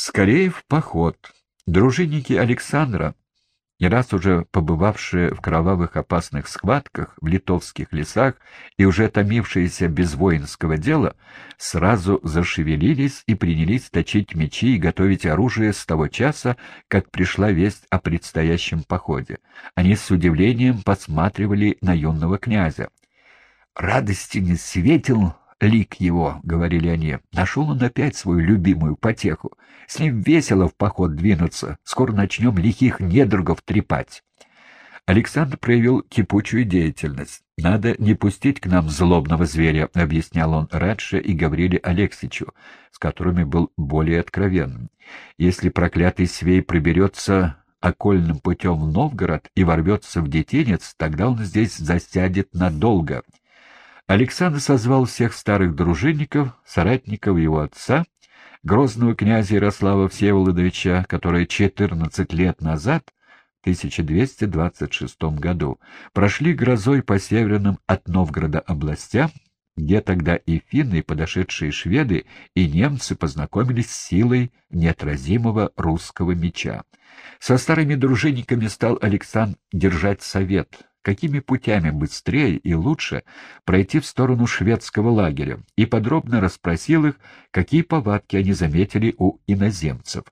Скорее в поход. Дружинники Александра, не раз уже побывавшие в кровавых опасных схватках в литовских лесах и уже томившиеся без воинского дела, сразу зашевелились и принялись точить мечи и готовить оружие с того часа, как пришла весть о предстоящем походе. Они с удивлением посматривали на юного князя. Радости не светил лик его, — говорили они. Нашел он опять свою любимую потеху. С ним весело в поход двинуться. Скоро начнем лихих недругов трепать. Александр проявил кипучую деятельность. «Надо не пустить к нам злобного зверя», — объяснял он Радше и Гавриле Алексичу, с которыми был более откровенным. «Если проклятый свей проберется окольным путем в Новгород и ворвется в детинец, тогда он здесь засядет надолго». Александр созвал всех старых дружинников, соратников его отца, грозного князя Ярослава Всеволодовича, который 14 лет назад, в 1226 году, прошли грозой по северным от Новгорода областям, где тогда и финны, и подошедшие шведы, и немцы познакомились с силой неотразимого русского меча. Со старыми дружинниками стал Александр держать совет, какими путями быстрее и лучше пройти в сторону шведского лагеря, и подробно расспросил их, какие повадки они заметили у иноземцев.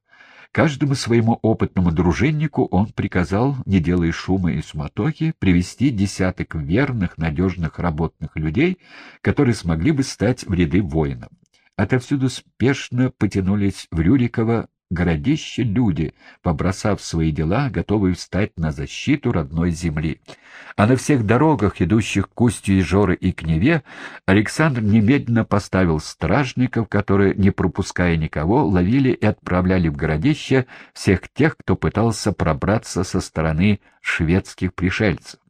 Каждому своему опытному дружиннику он приказал, не делая шума и суматохи, привести десяток верных, надежных работных людей, которые смогли бы стать в ряды воинов. Отовсюду спешно потянулись в Рюриково городище люди, побросав свои дела, готовые встать на защиту родной земли. А на всех дорогах, идущих к устью Ижоры и к Неве, Александр немедленно поставил стражников, которые, не пропуская никого, ловили и отправляли в городище всех тех, кто пытался пробраться со стороны шведских пришельцев.